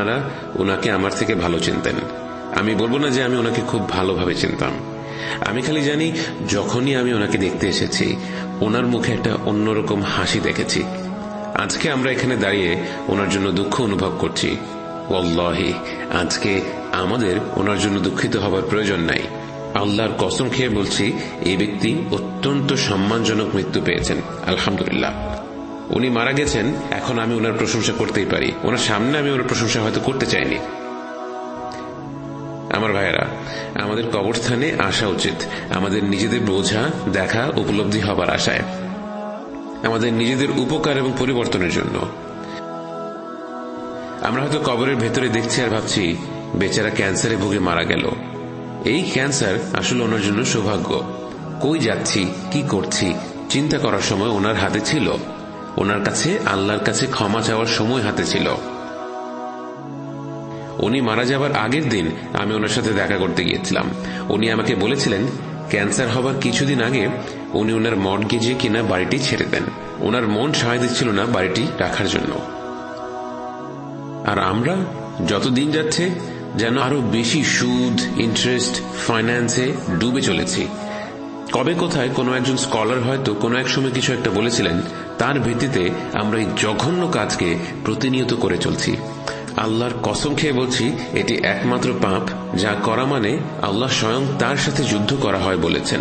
আপনারা ওনাকে আমার থেকে ভালো চিনতেন। আমি বলব না যে আমি ওনাকে খুব ভালোভাবে চিনতাম। আমি খালি জানি যখনই আমি ওনাকে দেখতে এসেছি, ওনার মুখে একটা অন্যরকম হাসি দেখেছি। আজকে আমরা এখানে দাঁড়িয়ে ওনার জন্য দুঃখ অনুভব করছি। ওল্লাহি আজকে আমাদের ওনার জন্য দুঃখিত হবার প্রয়োজন নাই। আল্লাহর কসম খেয়ে বলছি, এই ব্যক্তি অত্যন্ত সম্মানজনক মৃত্যু পেয়েছেন। আলহামদুলিল্লাহ। উনি মারা গেছেন, এখন আমি ওনার প্রশংসা করতেই পারি। ওনার সামনে আমি ওনার প্রশংসা হয়তো করতে চাইনি। আমার ভাইয়েরা, আমাদের কবরস্থানে আসা উচিত। আমাদের নিজেদের বোঝা, দেখা উপলব্ধি হবার আশায়। আমাদের নিজেদের উপকার এবং পরিবর্তনের জন্য। আমরা হয়তো কবরের ভেতরে দেখছি আর ভাবছি, বেচারা ক্যান্সারে ভুগে মারা গেল। এই ক্যান্সার আসলে ওনার জন্য সৌভাগ্য। কই যাচ্ছি, কি করছি, চিন্তা করার সময় ওনার হাতে ছিল। ওনার কাছে, আল্লাহর কাছে ক্ষমা চাওয়ার সময় হাতে ছিল। উনি মারা যাবার আগের দিন আমি ওনার সাথে দেখা করতে গিয়েছিলাম। উনি আমাকে বলেছিলেন, ক্যান্সার হবার কিছুদিন আগে উনি ওনার মর্গেজে কিনা বাড়িটি ছেড়ে দেন। ওনার মন সাহায্য দিচ্ছিল না বাড়িটি রাখার জন্য। আর আমরা যত দিন যাচ্ছে যেন আরও বেশি সুদ ইন্টারেস্ট ফাইন্যান্সে ডুবে চলেছি। কবে কোথায় কোনো একজন স্কলার হয়তো কোনো এক সময় কিছু একটা বলেছিলেন, তার ভিত্তিতে আমরা এই জঘন্য কাজকে প্রতিনিয়ত করে চলছি। আল্লাহর কসম খেয়ে বলছি, এটি একমাত্র পাপ যা করা মানে আল্লাহ স্বয়ং তার সাথে যুদ্ধ করা হয় বলেছেন।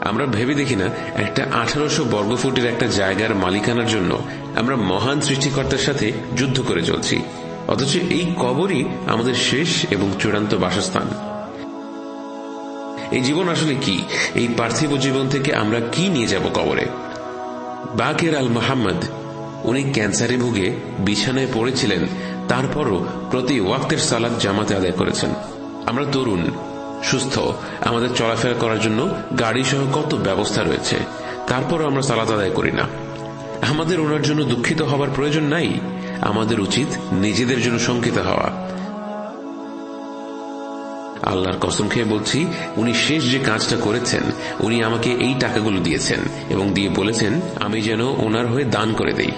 আমরা ভেবে দেখি না, একটা আঠারোশো বর্গফুটের একটা জায়গার মালিকানার জন্য আমরা মহান সৃষ্টিকর্তার সাথে যুদ্ধ করে চলছি। অথচ এই কবরই আমাদের শেষ এবং চূড়ান্ত বাসস্থান। এই জীবন আসলে কি? এই পার্থিব জীবন থেকে আমরা কি নিয়ে যাব কবরে? বাকের আল মাহমদ উনি ক্যান্সারে ভুগে, বিছানায় পড়েছিলেন, তারপরও প্রতি ওয়াক্তের সালাদ জামাতে আদায় করেছেন। আমরা তরুণ, সুস্থ, আমাদের চলাফেরা করার জন্য গাড়ি সহ কত ব্যবস্থা রয়েছে, তারপরও আমরা সালাদ আদায় করি না। আমাদের ওনার জন্য দুঃখিত হবার প্রয়োজন নাই, আমাদের উচিত নিজেদের জন্য শঙ্কিত হওয়া। আল্লাহর কসম খেয়ে বলছি, উনি শেষ যে কাজটা করেছেন, উনি আমাকে এই টাকাগুলো দিয়েছেন এবং দিয়ে বলেছেন, আমি যেন ওনার হয়ে দান করে দেই।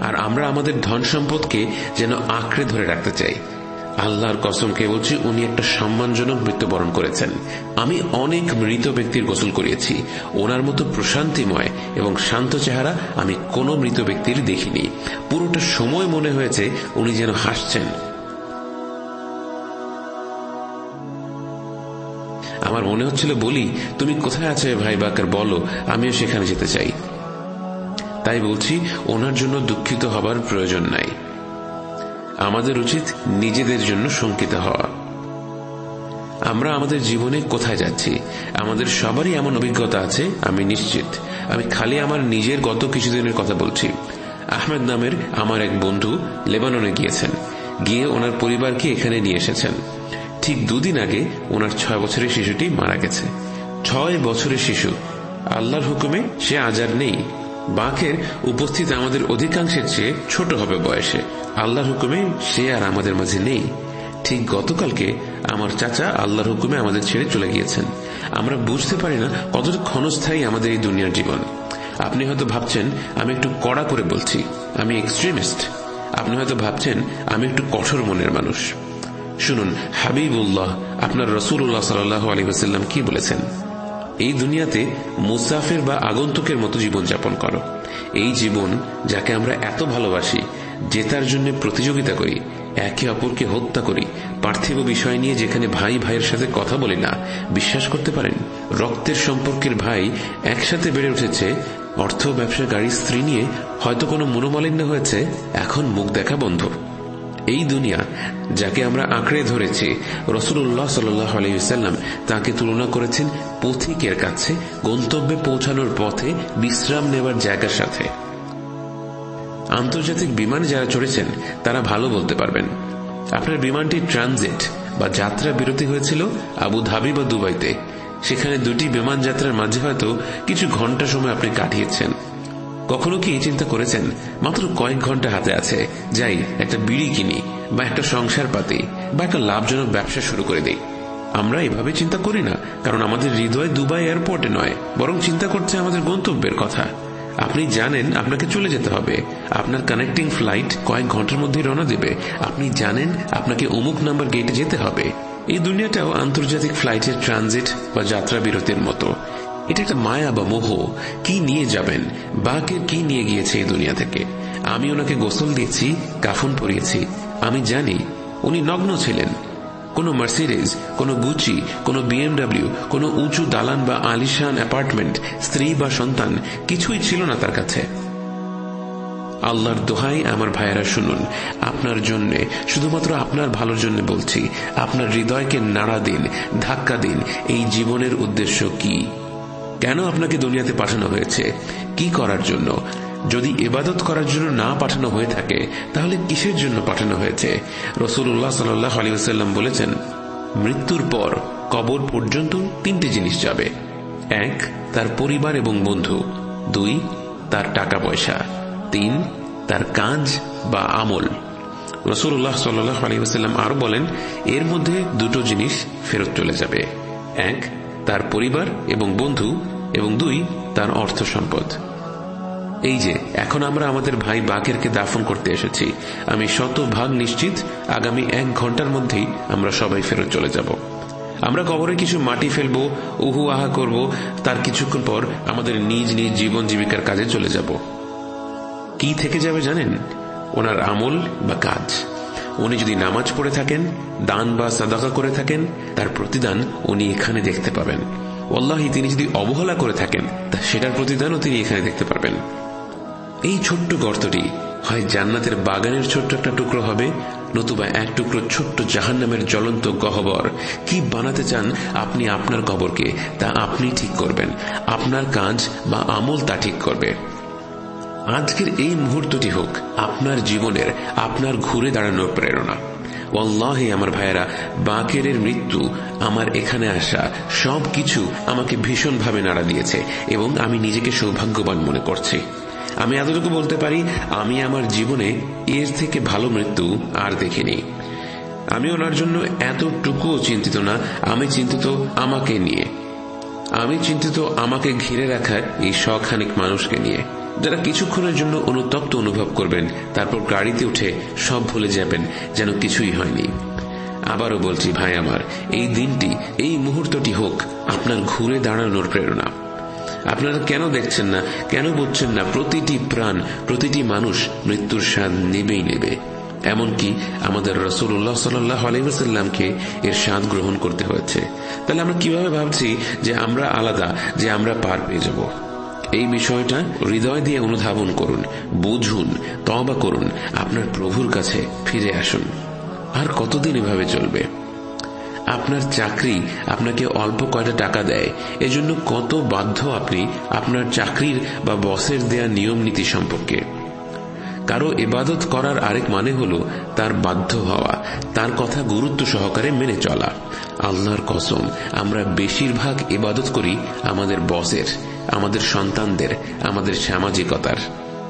আর আমরা আমাদের ধন সম্পদকে যেন আঁকড়ে ধরে রাখতে চাই। আল্লাহর কসমকে বলছি, উনি একটা সম্মানজনক মৃত্যুবরণ করেছেন। আমি অনেক মৃত ব্যক্তির গোসল করিয়েছি। ওনার মতো প্রশান্তিময় এবং শান্ত চেহারা আমি কোনো মৃত ব্যক্তির দেখিনি। পুরোটা সময় মনে হয়েছে উনি যেন হাসছেন। আমার মনে হচ্ছিল বলি, তুমি কোথায় আছে ভাই বাকার, বলো, আমিও সেখানে যেতে চাই। তাই বলছি, ওনার জন্য দুঃখিত হবার প্রয়োজন নাই। আমাদের উচিত নিজেদের জন্য শঙ্কিত হওয়া। আমরা আমাদের জীবনে কোথায় যাচ্ছি? আমাদের সবারই এমন অভিজ্ঞতা আছে, আমি নিশ্চিত। আমি খালি আমার নিজের গত কিছুদিনের কথা বলছি। আহমেদ নামের আমার এক বন্ধু লেবাননে গিয়েছেন। গিয়ে ওনার পরিবারকে এখানে নিয়ে এসেছেন। ঠিক দুদিন আগে ওনার ছয় বছরের শিশুটি মারা গেছে। ছয় বছরের শিশু। আল্লাহর হুকুমে সে আজার নেই। বাঘের উপস্থিত আমাদের অধিকাংশের চেয়ে ছোট হবে বয়সে। আল্লাহর হুকুমে সে আর আমাদের মাঝে নেই। ঠিক গতকালকে আমার চাচা আল্লাহর হুকুমে আমাদের ছেড়ে চলে গিয়েছেন। আমরা বুঝতে পারি না কতটা ক্ষণস্থায়ী আমাদের এই দুনিয়ার জীবন। আপনি হয়তো ভাবছেন, আমি একটু কড়া করে বলছি। আমি এক্সট্রিমিস্ট। আপনি হয়তো ভাবছেন, আমি একটু কঠোর মনের মানুষ। শুনুন, হাবিবুল্লাহ, আপনার রসুল্লাহ সাল্লাহ আলী কি বলেছেন? এই দুনিয়াতে মুসাফের বা আগন্তুকের মতো জীবন যাপন করো। এই জীবন যাকে আমরা এত ভালোবাসি জেতার জন্য প্রতিযোগিতা করি, একে অপরকে হত্যা করি, পার্থিব বিষয় নিয়ে যেখানে ভাই ভাইয়ের সাথে কথা বলি না, বিশ্বাস করতে পারেন? রক্তের সম্পর্কের ভাই একসাথে বেড়ে উঠেছে, অর্থ ব্যবসা গাড়ির স্ত্রী নিয়ে হয়তো কোনো মনোমালিন্য হয়েছে, এখন মুখ দেখা বন্ধ। এই দুনিয়া যাকে আমরা আঁকড়ে ধরেছি রসুল্লাহ সাল্লাম তাকে তুলনা করেছেন পথিকের কাছে, গন্তব্যে পৌঁছানোর পথে বিশ্রাম নেবার জায়গার সাথে। আন্তর্জাতিক বিমানে যারা চড়েছেন, তারা ভালো বলতে পারবেন। আপনার বিমানটি ট্রানজিট বা যাত্রা বিরতি হয়েছিল আবু ধাবি বা দুবাইতে। সেখানে দুটি বিমান যাত্রার মাঝে হয়তো কিছু ঘণ্টা সময় আপনি কাটিয়েছেন। কখনো কি চিন্তা করেছেন? মাত্র কয়েক ঘণ্টা হাতে আছে। যাই, একটা বিড়ি কিনি, বা একটা সংসার পাতি, বা একটা লাভজনক ব্যবসা শুরু করে দিই। আমরা এভাবে চিন্তা করি না, কারণ আমাদের হৃদয় দুবাই এয়ারপোর্টে নয়, বরং চিন্তা করছে আমাদের গন্তব্যের কথা। আপনি জানেন আপনাকে চলে যেতে হবে। আপনার কানেক্টিং ফ্লাইট কয়েক ঘণ্টার মধ্যে রওনা দেবে। আপনি জানেন আপনাকে অমুক নাম্বার গেটে যেতে হবে। এই দুনিয়াটাও আন্তর্জাতিক ফ্লাইটের ট্রানজিট বা যাত্রা বিরতির মতো। এটা একটা মায়া বা মোহ। কি নিয়ে যাবেন? বাকের কি নিয়ে গিয়েছে এই দুনিয়া থেকে? আমি ওনাকে গোসল দিয়েছি কাফন পরিয়েছি। আমি জানি, উনি নগ্ন ছিলেন। কোনো মার্সিডিজ, কোনো গুচি, কোনো বিএমডাব্লিউ, কোনো উঁচু দালান বা আলিশান অ্যাপার্টমেন্ট, স্ত্রী বা সন্তান, কিছুই ছিল না তার কাছে। আল্লাহর দোহাই আমার ভাইয়েরা শুনুন, আপনার জন্য, শুধুমাত্র আপনার ভালোর জন্য বলছি, আপনার হৃদয়কে নাড়া দিন, ধাক্কা দিন, এই জীবনের উদ্দেশ্য কি? কেন আপনাকে দুনিয়াতে পাঠানো হয়েছে? কি করার জন্য? যদি ইবাদত করার জন্য না পাঠানো হয়ে থাকে, তাহলে কিসের জন্য পাঠানো হয়েছে? রসুল্লাহ সাল্লাহ আলিয়াল্লাম বলেছেন, মৃত্যুর পর কবর পর্যন্ত তিনটি জিনিস যাবে। এক, তার পরিবার এবং বন্ধু। দুই, তার টাকা পয়সা। তিন, তার কাজ বা আমল। রসুল্লাহ সাল্লাহ আলিহাস্লাম আরও বলেন, এর মধ্যে দুটো জিনিস ফেরত চলে যাবে। এক, তার পরিবার এবং বন্ধু। এবং দুই, তার অর্থ সম্পদ। এই যে, এখন আমরা আমাদের ভাই বাকেরকে দাফন করতে এসেছি। আমি শত ভাগ নিশ্চিত আগামী এক ঘণ্টার মধ্যেই আমরা সবাই ফেরত চলে যাব। আমরা কবরে কিছু মাটি ফেলব, উহু আহা করব, তার কিছুক্ষণ পর আমাদের নিজ নিজ জীবন জীবিকার কাজে চলে যাব। কি থেকে যাবে জানেন? ওনার আমল বা কাজ। উনি যদি নামাজ পড়ে থাকেন, দান বা সাদাকা করে থাকেন, তার প্রতিদান উনি এখানে দেখতে পাবেন। ওল্লাহি তিনি যদি অবহেলা করে থাকেন, তা সেটার প্রতিদানও তিনি এখানে দেখতে পারবেন। এই ছোট্ট গর্তটি হয় জান্নাতের বাগানের ছোট্ট একটা টুকরো হবে, নতুবা এক টুকরো ছোট্ট জাহান নামের জ্বলন্ত গহবর। কি বানাতে চান আপনি আপনার কবরকে, তা আপনি ঠিক করবেন। আপনার কাজ বা আমল তা ঠিক করবে। আজকের এই মুহূর্তটি হোক আপনার জীবনের, আপনার ঘুরে দাঁড়ানোর প্রেরণা। ওল্লাহে আমার ভাইয়েরা বাকের মৃত্যু, আমার এখানে আসা সব কিছু আমাকে ভীষণভাবে নাড়া দিয়েছে এবং আমি নিজেকে সৌভাগ্যবান মনে করছি। আমি এতটুকু বলতে পারি, আমি আমার জীবনে এর থেকে ভালো মৃত্যু আর দেখিনি। আমি ওনার জন্য এতটুকুও চিন্তিত না, আমি চিন্তিত আমাকে নিয়ে। আমি চিন্তিত আমাকে ঘিরে রাখার এই শখানিক মানুষকে নিয়ে। যারা কিছুক্ষণের জন্য অনুতপ্ত অনুভব করবেন, তারপর গাড়িতে উঠে সব ভুলে যাবেন যেন কিছুই হয়নি। আবারও বলছি, ভাই আমার, এই দিনটি, এই মুহূর্তটি হোক আপনার ঘুরে দাঁড়ানোর প্রেরণা। আপনারা কেন দেখছেন না, কেন বুঝছেন না, প্রতিটি প্রাণ, প্রতিটি মানুষ মৃত্যুর স্বাদ নেবেই নেবে। এমনকি আমাদের রসুল্লাহ সাল্লাহ আলহিমসাল্লামকে এর স্বাদ গ্রহণ করতে হয়েছে। তাহলে আমরা কীভাবে ভাবছি যে আমরা আলাদা, যে আমরা পার পেয়ে যাব? এই বিষয়টা হৃদয় দিয়ে অনুধাবন করুন, বুঝুন তবা করুন, আপনার প্রভুর কাছে ফিরে আসুন। আর কতদিন এভাবে চলবে? আপনার চাকরি আপনাকে অল্প কয়টা টাকা দেয়, এজন্য কত বাধ্য আপনি আপনার চাকরির বা বসের দেয়া নিয়ম নীতি সম্পর্কে। কারও এবাদত করার আরেক মানে হল তার বাধ্য হওয়া, তার কথা গুরুত্ব সহকারে মেনে চলা। আল্লাহর কসম, আমরা বেশিরভাগ এবাদত করি আমাদের বসের। আমাদের সন্তানদের, আমাদের সামাজিকতার।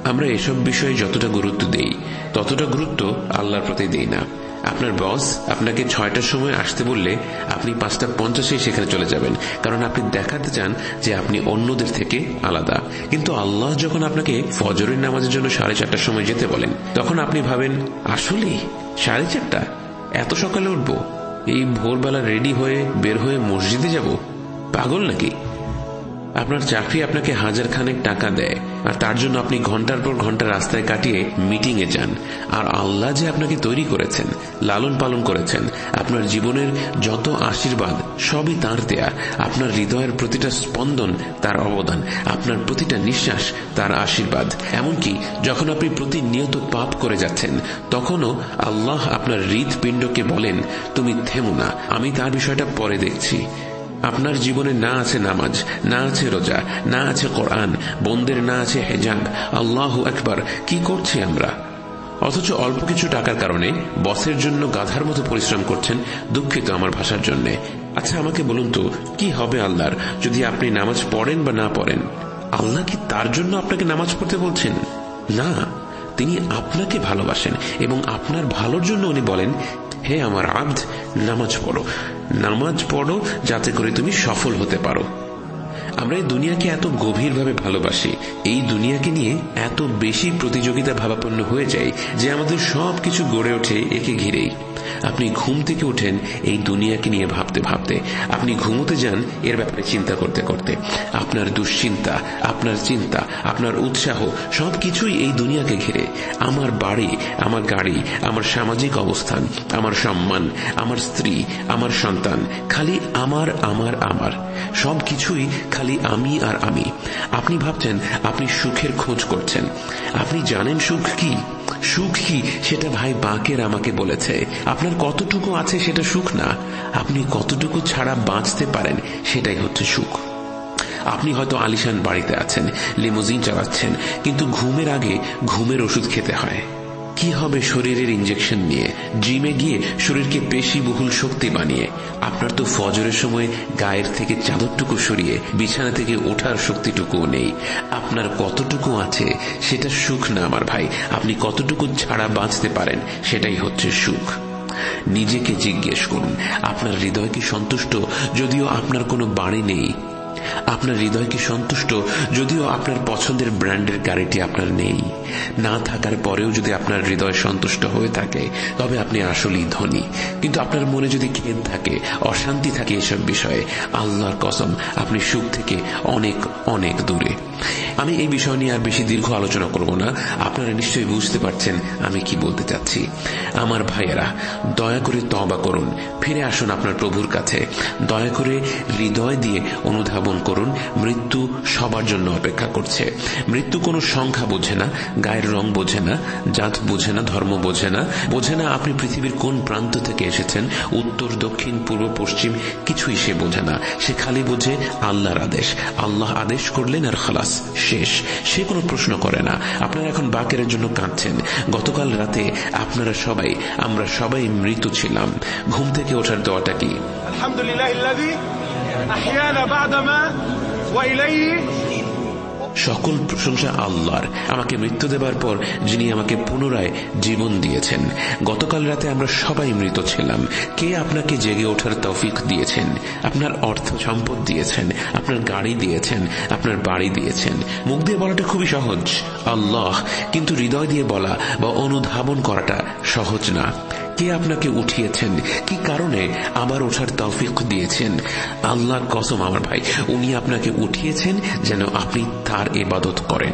আমরা এসব বিষয়ে যতটা গুরুত্ব দেই, ততটা গুরুত্ব আল্লাহর প্রতি দেই না। আপনার বস আপনাকে ছয়টার সময় আসতে বললে আপনি পাঁচটা পঞ্চাশে সেখানে চলে যাবেন, কারণ আপনি দেখাতে চান যে আপনি অন্যদের থেকে আলাদা। কিন্তু আল্লাহ যখন আপনাকে ফজরের নামাজের জন্য সাড়ে চারটার সময় যেতে বলেন, তখন আপনি ভাবেন, আসলে সাড়ে চারটা? এত সকালে উঠব? এই ভোরবেলা রেডি হয়ে বের হয়ে মসজিদে যাব? পাগল নাকি? আপনার চাকরি আপনাকে হাজার খানেক টাকা দেয়, আর তার জন্য আপনি ঘণ্টার পর ঘণ্টা রাস্তায় কাটিয়ে মিটিং এ যান। আর আল্লাহ যে আপনাকে তৈরি করেছেন, লালন পালন করেছেন, আপনার জীবনের যত আশীর্বাদ, সবই তার দেয়া। আপনার হৃদয়ের প্রতিটা স্পন্দন তার অবদান, আপনার প্রতিটা নিঃশ্বাস তার আশীর্বাদ। এমনকি যখন আপনি প্রতিনিয়ত পাপ করে যাচ্ছেন, তখনও আল্লাহ আপনার হৃদপিণ্ডকে বলেন, তুমি থেমো না, আমি তার বিষয়টা পরে দেখছি। আপনার জীবনে না আছে নামাজ, না আছে রোজা, না আছে কোরআন, বন্দের না আছে হেজাব, আল্লাহ একবার কি করছি আমরা? অথচ অল্প কিছু টাকার কারণে বসের জন্য গাধার মতো পরিশ্রম করছেন দুঃখিত আমার ভাষার জন্য। আচ্ছা আমাকে বলুন তো, কি হবে আল্লাহর যদি আপনি নামাজ পড়েন বা না পড়েন? আল্লাহ কি তার জন্য আপনাকে নামাজ পড়তে বলছেন? না, তিনি আপনাকে ভালোবাসেন এবং আপনার ভালোর জন্য উনি বলেন, হে আমার আব্দ, নামাজ পড়ো। নামাজ পড়ো যাতে করে তুমি সফল হতে পারো। আমরা এই দুনিয়াকে এত গভীরভাবে ভালোবাসি। এই দুনিয়াকে নিয়ে এত বেশি প্রতিযোগিতা ভাবাপন্ন হয়ে যায় যে আমাদের সব কিছু গড়ে ওঠে একে ঘিরেই। আপনি ঘুম থেকে উঠেন এই দুনিয়াকে নিয়ে ভাবতে ভাবতে। আপনি ঘুমোতে যান এর ব্যাপারে চিন্তা করতে করতে। আপনার দুশ্চিন্তা, আপনার চিন্তা, আপনার উৎসাহ, সবকিছুই এই দুনিয়াকে ঘিরে। আমার বাড়ি, আমার গাড়ি, আমার সামাজিক অবস্থান, আমার সম্মান, আমার স্ত্রী, আমার সন্তান, খালি আমার আমার আমার। সব কিছুই খালি আমি আর আমি। আপনি ভাবছেন, আপনি সুখের খোঁজ করছেন। আপনি জানেন সুখ কি? সুখ কি? সেটা ভাই বাঁকের আমাকে বলেছে। আপনার কতটুকু আছে সেটা সুখ না। আপনি কতটুকু ছাড়া বাঁচতে পারেন, সেটাই হচ্ছে সুখ। আপনি হয়তো আলিশান বাড়িতে আছেন, লিমোজিন চালাচ্ছেন, কিন্তু ঘুমের আগে ঘুমের ওষুধ খেতে হয়। কি হবে শরীরের ইঞ্জেকশন নিয়ে? জিমে গিয়ে শরীরকে পেশি বহুল শক্তি বানিয়ে। আপনার তো ফজরের সময় গায়ের থেকে চাদরটুকু সরিয়ে, বিছানা থেকে ওঠার শক্তিটুকুও নেই। আপনার কতটুকু আছে সেটা সুখ না আমার ভাই। আপনি কতটুকু ছাড়া বাঁচতে পারেন সেটাই হচ্ছে সুখ। নিজেকে জিজ্ঞেস করুন, আপনার হৃদয় কি সন্তুষ্ট? যদিও আপনার কোনো বাড়ি নেই। আপনার হৃদয় কি সন্তুষ্ট? যদিও আপনার পছন্দের ব্র্যান্ডের গাড়িটি আপনার নেই। না থাকার পরেও যদি আপনার হৃদয় সন্তুষ্ট হয়ে থাকে, তবে আপনি আসলেই ধনী। কিন্তু আপনার মনে যদি খেদ থাকে, অশান্তি থাকে এসব বিষয়ে, আল্লাহর কসম, আপনি সুখ থেকে অনেক অনেক দূরে। আমি এই বিষয় নিয়ে আর বেশি দীর্ঘ আলোচনা করব না। আপনারা নিশ্চয়ই বুঝতে পারছেন আমি কি বলতে চাচ্ছি। আমার ভাইয়েরা, দয়া করে তবা করুন। ফিরে আসুন আপনার প্রভুর কাছে। দয়া করে হৃদয় দিয়ে অনুধাবন করুন, মৃত্যু সবার জন্য অপেক্ষা করছে। মৃত্যু কোনো সংখ্যা বোঝে না, গায়ের রং বোঝে না, জাত বোঝে না, ধর্ম বোঝে না। বোঝে না আপনি পৃথিবীর কোন প্রান্ত থেকে এসেছেন, উত্তর, দক্ষিণ, পূর্ব, পশ্চিম, কিছুই সে বোঝে না। সে খালি বোঝে আল্লাহর আদেশ। আল্লাহ আদেশ করলেন আর খালাস, শেষ। সে কোনো প্রশ্ন করে না। আপনারা এখন বাকের জন্য কাঁদছেন। গতকাল রাতে আপনারা সবাই, আমরা সবাই মৃত ছিলাম। ঘুম থেকে ওঠার দোয়াটা কি? সকল প্রশংসা আল্লাহর। আমাকে মৃত্যু দেবার পর যিনি আমাকে পুনরায় জীবন দিয়েছেন, গতকাল রাতে আমরা সবাই মৃত ছিলাম। কে আপনাকে জেগে ওঠার তৌফিক দিয়েছেন? আপনার অর্থ সম্পদ দিয়েছেন, আপনার গাড়ি দিয়েছেন, আপনার বাড়ি দিয়েছেন। মুখ দিয়ে বলাটা খুবই সহজ, আল্লাহ, কিন্তু হৃদয় দিয়ে বলা বা অনুধাবন করাটা সহজ না। কে আপনাকে উঠিয়েছেন? কি কারণে আবার ওঠার তৌফিক দিয়েছেন? আল্লাহ কসম আমার ভাই, উনি আপনাকে উঠিয়েছেন যেন আপনি তার এবাদত করেন।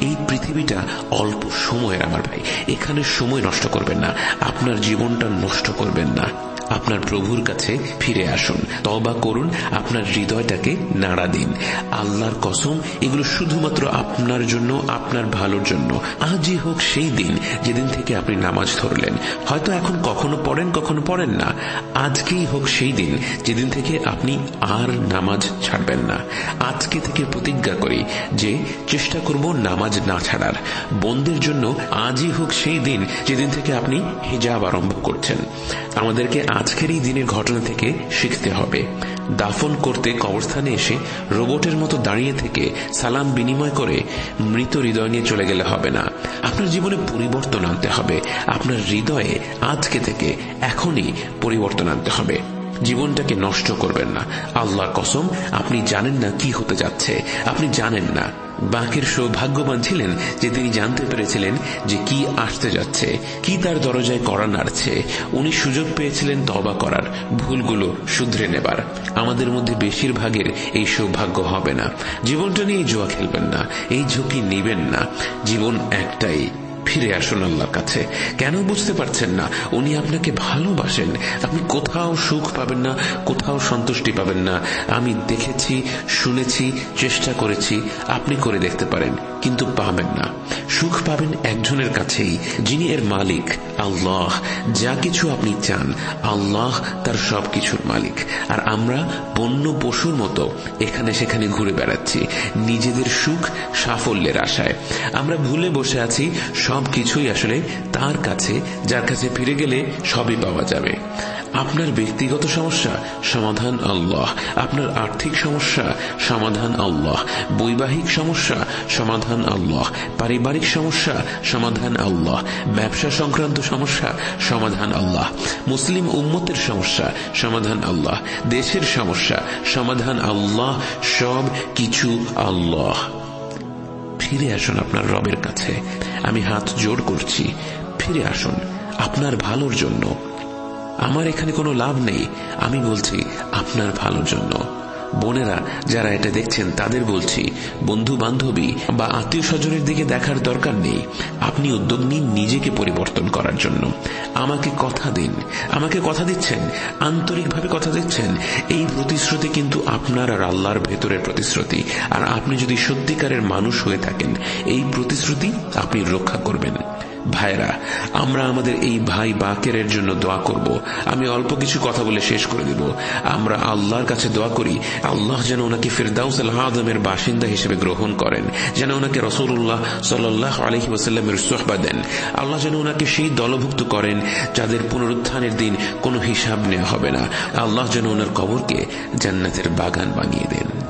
এই পৃথিবীটা অল্প সময়ের আমার ভাই। এখানে সময় নষ্ট করবেন না। আপনার জীবনটা নষ্ট করবেন না। আপনার প্রভুর কাছে ফিরে আসুন। তবা করুন, আপনার হৃদয়টাকে নাড়া দিন। আল্লাহর কসম, এগুলো শুধুমাত্র আপনার জন্য, আপনার ভালোর জন্য। আজই হোক সেই দিন, যেদিন থেকে আপনি নামাজ ধরলেন। হয়তো এখন কখনো পড়েন কখনো পড়েন না। আজকেই হোক সেই দিন, যেদিন থেকে আপনি আর নামাজ ছাড়বেন না। আজকে থেকে প্রতিজ্ঞা করি যে, চেষ্টা করব নামাজ না ছাড়ার। বন্ধের জন্য আজই হোক সেই দিন, যেদিন থেকে আপনি হিজাব আরম্ভ করছেন। আমাদেরকে আজকের এই দিনের ঘটনা থেকে শিখতে হবে। দাফন করতে কবরস্থানে এসে রোবটের মতো দাঁড়িয়ে থেকে সালাম বিনিময় করে মৃত হৃদয় নিয়ে চলে গেলে হবে না। আপনার জীবনে পরিবর্তন আনতে হবে। আপনার হৃদয়ে আজকে থেকে এখনই পরিবর্তন আনতে হবে। জীবনটাকে নষ্ট করবেন না। আল্লাহর কসম, আপনি জানেন না কি হতে যাচ্ছে। আপনি জানেন না। বাঁকের সৌভাগ্যবান ছিলেন যে তিনি জানতে পেরেছিলেন যে কি আসতে যাচ্ছে, কি তার দরজায় করা নাড়ছে। উনি সুযোগ পেয়েছিলেন তবা করার, ভুলগুলো শুধরে নেবার। আমাদের মধ্যে বেশিরভাগের এই সৌভাগ্য হবে না। জীবনটা নিয়ে জোয়া খেলবেন না, এই ঝুঁকি নিবেন না। জীবন একটাই ফিরে আসুন আল্লাহর কাছে। কেন বুঝতে পারছেন না? উনি আপনাকে ভালোবাসেন। আপনি কোথাও সুখ পাবেন না, কোথাও সন্তুষ্টি পাবেন না। আমি দেখেছি, শুনেছি, চেষ্টা করেছি, আপনি করে দেখতে পারেন, কিন্তু পাবেন না। সুখ পাবেন একজনের কাছেই, যিনি এর মালিক, আল্লাহ। যা কিছু আপনি চান, আল্লাহ তার সব কিছুর মালিক। আর আমরা বন্য পশুর মতো এখানে সেখানে ঘুরে বেড়াচ্ছি, নিজেদের সুখ সাফল্যের আশায়। আমরা ভুলে বসে আছি সব কিছুই আসলে তার কাছে, যার কাছে ফিরে গেলে সবই পাওয়া যাবে। আপনার ব্যক্তিগত সমস্যা, সমাধান আল্লাহ। আপনার আর্থিক সমস্যা, সমাধান আল্লাহ। বৈবাহিক সমস্যা, সমাধান আল্লাহ। পারিবারিক সমস্যা, সমাধান আল্লাহ। ব্যবসা সংক্রান্ত সমস্যা, সমাধান আল্লাহ। মুসলিম উম্মতের সমস্যা, সমাধান আল্লাহ। দেশের সমস্যা, সমাধান আল্লাহ। সব কিছু আল্লাহ। ফিরে আসুন আপনার রবের কাছে। আমি হাত জোর করছি। ফিরে আসুন, আপনার ভালোর জন্য। আমার এখানে কোনো লাভ নেই। আমি বলছি, আপনার ভালোর জন্য। বোনেরা, যারা এটা দেখছেন, তাদের বলছি বন্ধু বান্ধবী বা আত্মীয় স্বজনের দিকে দেখার দরকার নেই। আপনি উদ্যোগ নিন নিজেকে পরিবর্তন করার জন্য। আমাকে কথা দিন। আমাকে কথা দিচ্ছেন। আন্তরিকভাবে কথা দিচ্ছেন। এই প্রতিশ্রুতি কিন্তু আপনার আর আল্লাহর ভেতরের প্রতিশ্রুতি। আর আপনি যদি সত্যিকারের মানুষ হয়ে থাকেন, এই প্রতিশ্রুতি আপনি রক্ষা করবেন। ভাইরা, আমরা আমাদের এই ভাই বাকের জন্য দোয়া করব। আমি অল্প কিছু কথা বলে শেষ করে দিব। আমরা আল্লাহর কাছে দোয়া করি, আল্লাহ যেন ওনাকে ফিরদাউস আদমের বাসিন্দা হিসেবে গ্রহণ করেন, যেন ওনাকে রসুল্লাহ সাল্লাহ আলহি ওসাল্লামের সোহবা দেন। আল্লাহ যেন ওনাকে সেই দলভুক্ত করেন, যাদের পুনরুত্থানের দিন কোনো হিসাব নেওয়া হবে না। আল্লাহ যেন ওনার কবরকে জান্নাতের বাগান বানিয়ে দেন।